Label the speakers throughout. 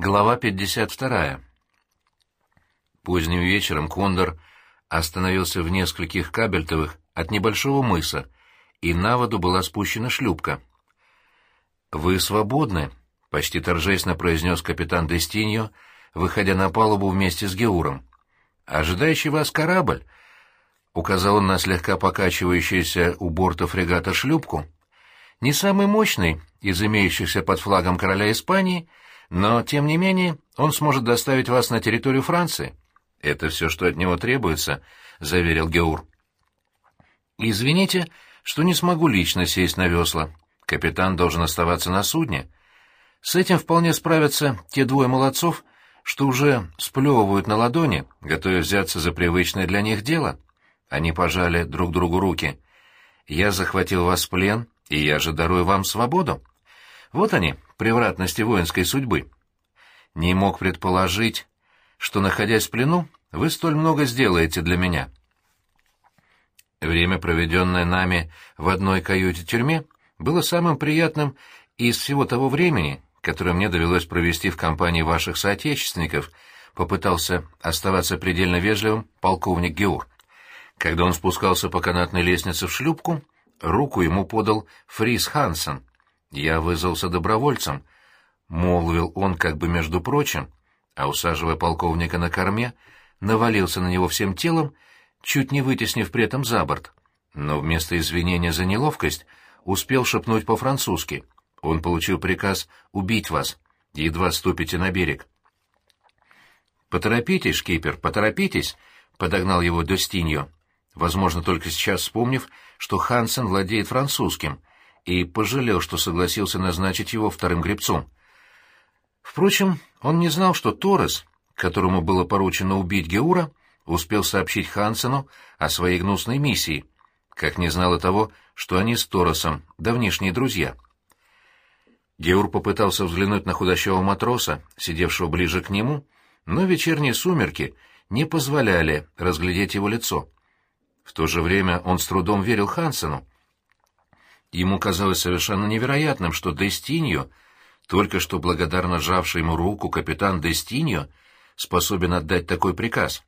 Speaker 1: Глава 52. Поздним вечером Кондор остановился в нескольких кабельтовых от небольшого мыса, и на воду была спущена шлюпка. «Вы свободны», — почти торжественно произнес капитан Дестиньо, выходя на палубу вместе с Геуром. «Ожидающий вас корабль», — указал он на слегка покачивающуюся у борта фрегата шлюпку, — «не самый мощный из имеющихся под флагом короля Испании», — но, тем не менее, он сможет доставить вас на территорию Франции. Это все, что от него требуется, — заверил Геур. Извините, что не смогу лично сесть на весла. Капитан должен оставаться на судне. С этим вполне справятся те двое молодцов, что уже сплевывают на ладони, готовя взяться за привычное для них дело. Они пожали друг другу руки. «Я захватил вас в плен, и я же дарую вам свободу. Вот они, превратности воинской судьбы. Не мог предположить, что, находясь в плену, вы столь много сделаете для меня. Время, проведенное нами в одной каюте-тюрьме, было самым приятным из всего того времени, которое мне довелось провести в компании ваших соотечественников, попытался оставаться предельно вежливым полковник Геур. Когда он спускался по канатной лестнице в шлюпку, руку ему подал Фрис Хансен, «Я вызвался добровольцем», — молвил он как бы между прочим, а, усаживая полковника на корме, навалился на него всем телом, чуть не вытеснив при этом за борт. Но вместо извинения за неловкость успел шепнуть по-французски. Он получил приказ убить вас, едва ступите на берег. «Поторопитесь, шкипер, поторопитесь», — подогнал его Достиньо, возможно, только сейчас вспомнив, что Хансен владеет французским, и пожалел, что согласился назначить его вторым гребцом. Впрочем, он не знал, что Торрес, которому было поручено убить Геура, успел сообщить Хансену о своей гнусной миссии, как не знал и того, что они с Торресом давнишние друзья. Геур попытался взглянуть на худощавого матроса, сидевшего ближе к нему, но вечерние сумерки не позволяли разглядеть его лицо. В то же время он с трудом верил Хансену, Ему казалось совершенно невероятным, что Дестиньо, только что благодарно сжавший ему руку капитан Дестиньо, способен отдать такой приказ.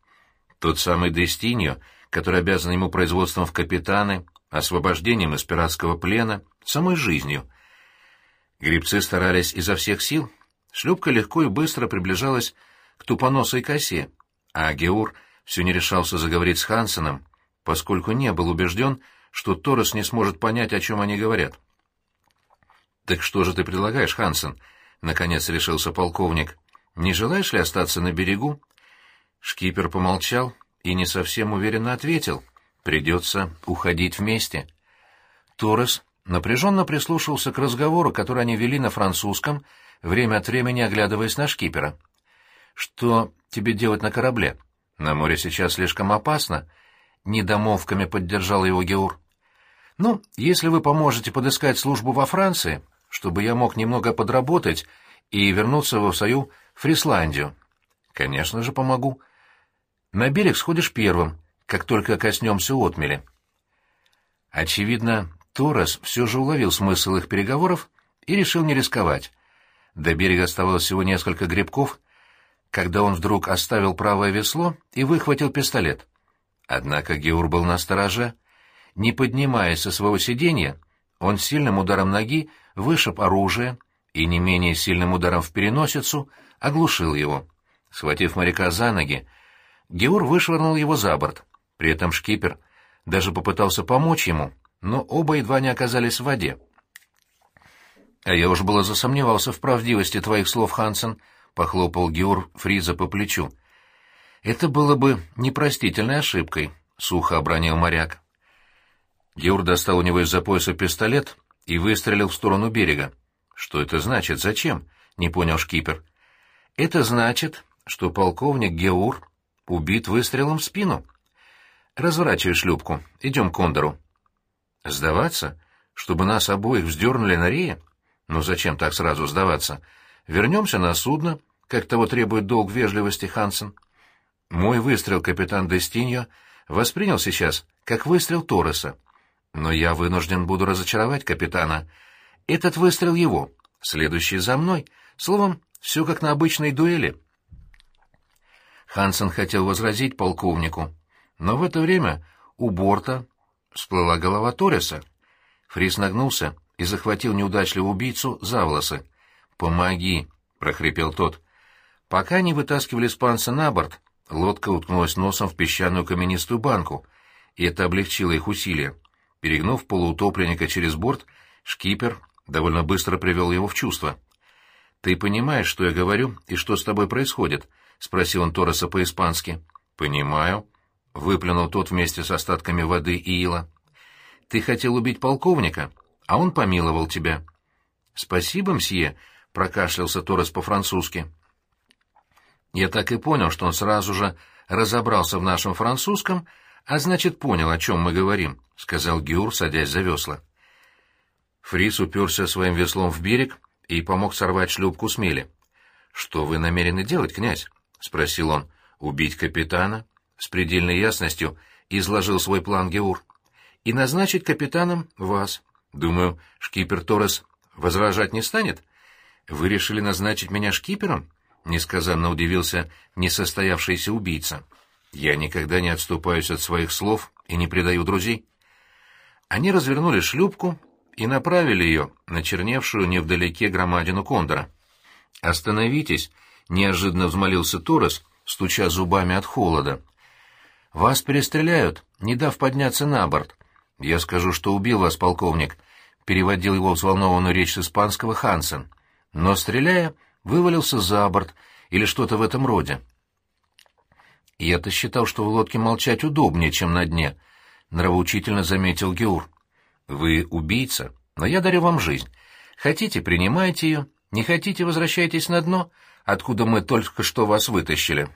Speaker 1: Тот самый Дестиньо, который обязан ему производством в капитаны, освобождением из пиратского плена, самой жизнью. Грибцы старались изо всех сил. Шлюпка легко и быстро приближалась к тупоносой косе, а Геур все не решался заговорить с Хансеном, поскольку не был убежден, что Торрес не сможет понять, о чем они говорят. «Так что же ты предлагаешь, Хансен?» — наконец решился полковник. «Не желаешь ли остаться на берегу?» Шкипер помолчал и не совсем уверенно ответил. «Придется уходить вместе». Торрес напряженно прислушался к разговору, который они вели на французском, время от времени оглядываясь на шкипера. «Что тебе делать на корабле? На море сейчас слишком опасно недомовками поддержал его Геур. «Ну, если вы поможете подыскать службу во Франции, чтобы я мог немного подработать и вернуться в свою Фрисландию». «Конечно же, помогу. На берег сходишь первым, как только коснемся отмели». Очевидно, Торрес все же уловил смысл их переговоров и решил не рисковать. До берега оставалось всего несколько грибков, когда он вдруг оставил правое весло и выхватил пистолет. Однако Геур был на стороже. Не поднимаясь со своего сиденья, он сильным ударом ноги вышиб оружие и не менее сильным ударом в переносицу оглушил его. Схватив моряка за ноги, Геур вышвырнул его за борт. При этом шкипер даже попытался помочь ему, но оба едва не оказались в воде. «А я уж было засомневался в правдивости твоих слов, Хансен», — похлопал Геур Фриза по плечу. Это было бы непростительной ошибкой, — сухо обронил моряк. Геур достал у него из-за пояса пистолет и выстрелил в сторону берега. «Что это значит? Зачем?» — не понял шкипер. «Это значит, что полковник Геур убит выстрелом в спину. Разворачивай шлюпку. Идем к Кондору». «Сдаваться? Чтобы нас обоих вздернули на рее? Ну зачем так сразу сдаваться? Вернемся на судно, как того требует долг вежливости Хансен». Мой выстрел, капитан Дестиньо, воспринял сейчас как выстрел Торреса. Но я вынужден буду разочаровать капитана. Этот выстрел его, следующий за мной. Словом, Все как на обычной дуэли». Хансен хотел возразить полковнику, но в это время у борта всплыла голова Торреса. Фрис нагнулся и захватил неудачливого убийцу за волосы. «Помоги!» — прохрипел тот. Пока они вытаскивали испанца на борт, лодка уткнулась носом в песчаную каменистую банку, и это облегчило их усилия. Перегнув полуутопленника через борт, шкипер довольно быстро привел его в чувство. «Ты понимаешь, что я говорю и что с тобой происходит?» — спросил он Торреса по-испански. «Понимаю», — выплюнул тот вместе с остатками воды и ила. «Ты хотел убить полковника, а он помиловал тебя». «Спасибо, мсье», — прокашлялся Торрес по-французски. Я так и понял, что он сразу же разобрался в нашем французском, а значит, понял, о чем мы говорим, — сказал Гюр, садясь за весла. Фрис уперся своим веслом в берег и помог сорвать шлюпку с мели. — Что вы намерены делать, князь? — спросил он. — Убить капитана? С предельной ясностью изложил свой план Геур. — И назначить капитаном вас. Думаю, шкипер Торрес возражать не станет? Вы решили назначить меня шкипером? — несказанно удивился несостоявшийся убийца. Я никогда не отступаюсь от своих слов и не предаю друзей. Они развернули шлюпку и направили ее на черневшую невдалеке громадину кондора. «Остановитесь!» — неожиданно взмолился Торрес, стуча зубами от холода. «Вас перестреляют, не дав подняться на борт. Я скажу, что убил вас, полковник», — переводил его взволнованную речь с испанского Хансен. «Но, стреляя, вывалился за борт или что-то в этом роде. Я-то считал, что в лодке молчать удобнее, чем на дне, — нравоучительно заметил Геур. Вы убийца, но я дарю вам жизнь. Хотите — принимайте ее, не хотите — возвращайтесь на дно, откуда мы только что вас вытащили.